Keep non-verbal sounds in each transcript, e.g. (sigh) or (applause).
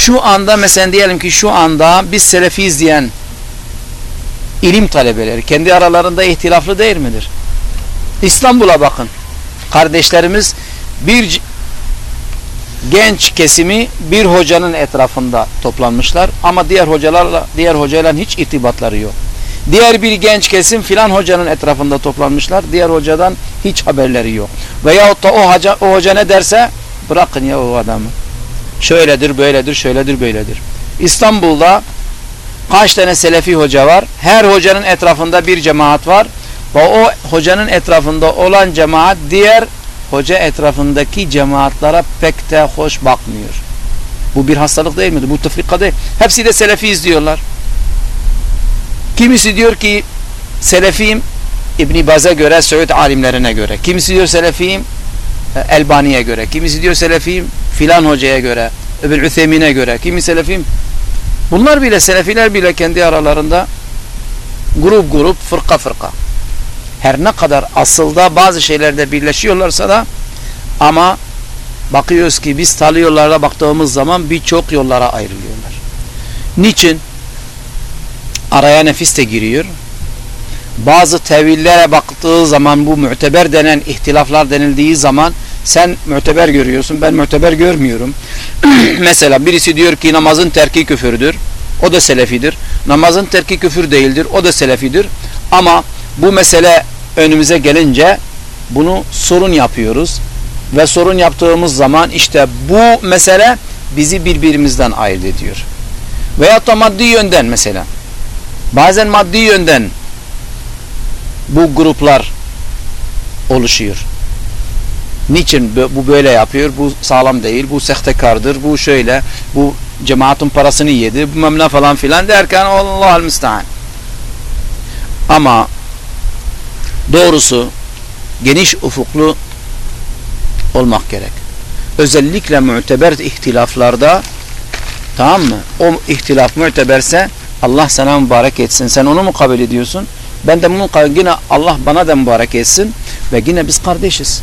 Şu anda mesela diyelim ki şu anda biz Selefiyiz diyen ilim talebeleri kendi aralarında ihtilaflı değil midir? İstanbul'a bakın. Kardeşlerimiz bir genç kesimi bir hocanın etrafında toplanmışlar ama diğer hocalarla diğer hocayla hiç irtibatları yok. Diğer bir genç kesim filan hocanın etrafında toplanmışlar. Diğer hocadan hiç haberleri yok. Veyahut da o hoca, o hoca ne derse bırakın ya o adamı. Şöyledir, böyledir, şöyledir, böyledir. İstanbul'da kaç tane selefi hoca var? Her hocanın etrafında bir cemaat var. Ve o hocanın etrafında olan cemaat diğer hoca etrafındaki cemaatlara pek de hoş bakmıyor. Bu bir hastalık değil midir? Bu tefrika değil. Hepsi de selefi izliyorlar. Kimisi diyor ki selefiyim İbn Baz'a göre, Suud alimlerine göre. Kimisi diyor selefiyim Elbani'ye göre. Kimisi diyor selefiyim filan hocaya göre. Öbür Üthemin'e göre. Kimi selefiyim Bunlar bile selefiler bile kendi aralarında grup grup, fırka fırka. Her ne kadar asılda bazı şeylerde birleşiyorlarsa da ama bakıyoruz ki biz talı yollara baktığımız zaman birçok yollara ayrılıyorlar. Niçin? Araya nefis de giriyor. Bazı tevillere baktığı zaman bu müteber denen ihtilaflar denildiği zaman sen müteber görüyorsun ben müteber görmüyorum. (clears throat) Mesela birisi diyor ki namazın terki küfürdür. O da selefidir. Namazın terki küfür değildir. O da selefidir. Ama bu mesele önümüze gelince bunu sorun yapıyoruz. Ve sorun yaptığımız zaman işte bu mesele bizi birbirimizden ayırt ediyor. Veyahut da maddi yönden mesela. Bazen maddi yönden bu gruplar oluşuyor. Niçin bu böyle yapıyor? Bu sağlam değil, bu sehtekardır, bu şöyle, bu cemaatin parasını yedi, bu memle falan filan derken Allah'ın müstahane. Ama doğrusu geniş ufuklu olmak gerek. Özellikle müteber ihtilaflarda tamam mı? O ihtilaf müteberse Allah sana mübarek etsin. Sen onu mu kabul ediyorsun? Ben de bunu yine Allah bana da mübarek etsin ve yine biz kardeşiz.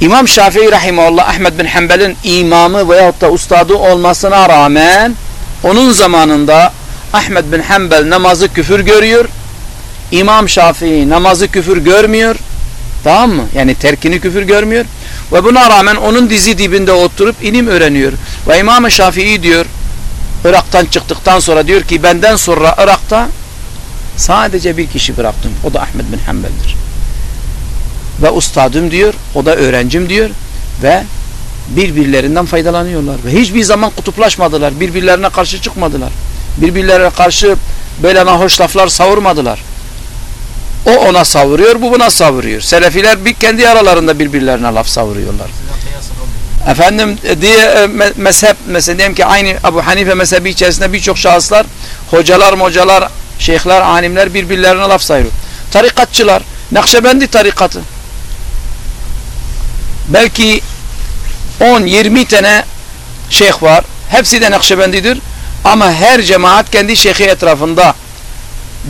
İmam Şafii Rahimahullah Ahmet bin Hanbel'in imamı veyahut da ustadı olmasına rağmen onun zamanında Ahmet bin Hanbel namazı küfür görüyor. İmam Şafii namazı küfür görmüyor. Tamam mı? Yani terkini küfür görmüyor. Ve buna rağmen onun dizi dibinde oturup ilim öğreniyor. Ve İmam Şafii diyor Irak'tan çıktıktan sonra diyor ki benden sonra Irak'ta sadece bir kişi bıraktım. O da Ahmet bin Hanbel'dir ve ustadım diyor, o da öğrencim diyor ve birbirlerinden faydalanıyorlar ve hiçbir zaman kutuplaşmadılar, birbirlerine karşı çıkmadılar. Birbirlerine karşı böyle nahoş laflar savurmadılar. O ona savuruyor, bu buna savuruyor. Selefiler bir kendi aralarında birbirlerine laf savuruyorlar. Efendim e, diye e, mezhep mesela diyelim ki aynı Abu Hanife mezhebi içerisinde birçok şahıslar, hocalar, mocalar, şeyhler, alimler birbirlerine laf sayıyor. Tarikatçılar, Nakşibendi tarikatı belki 10-20 tane şeyh var. Hepsi de Nakşibendidir. Ama her cemaat kendi şeyhi etrafında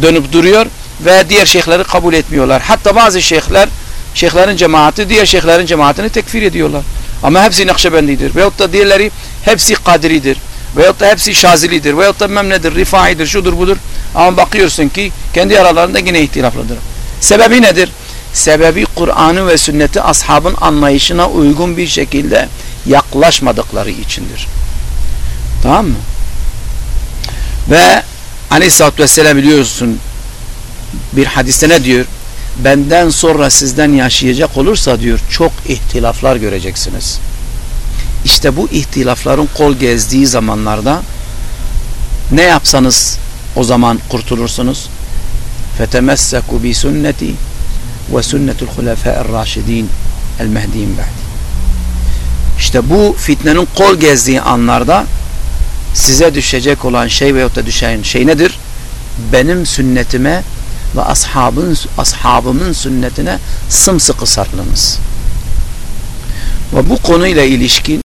dönüp duruyor ve diğer şeyhleri kabul etmiyorlar. Hatta bazı şeyhler şeyhlerin cemaati diğer şeyhlerin cemaatini tekfir ediyorlar. Ama hepsi Nakşibendidir. Veyahut da diğerleri hepsi Kadiridir. Veyahut da hepsi Şazilidir. Veyahut da memnedir, Rifaidir, şudur budur. Ama bakıyorsun ki kendi aralarında yine ihtilaflıdır. Sebebi nedir? Sebebi Kur'an'ı ve sünneti ashabın anlayışına uygun bir şekilde yaklaşmadıkları içindir. Tamam mı? Ve aleyhissalatü vesselam biliyorsun bir hadiste ne diyor? Benden sonra sizden yaşayacak olursa diyor çok ihtilaflar göreceksiniz. İşte bu ihtilafların kol gezdiği zamanlarda ne yapsanız o zaman kurtulursunuz. فَتَمَسَّكُوا بِسُنَّتِي ve sünnetul hulefâ'er raşidin el mehdiyin ba'di. İşte bu fitnenin kol gezdiği anlarda size düşecek olan şey veyahut da düşen şey nedir? Benim sünnetime ve ashabın, ashabımın sünnetine sımsıkı sarılınız. Ve bu konuyla ilişkin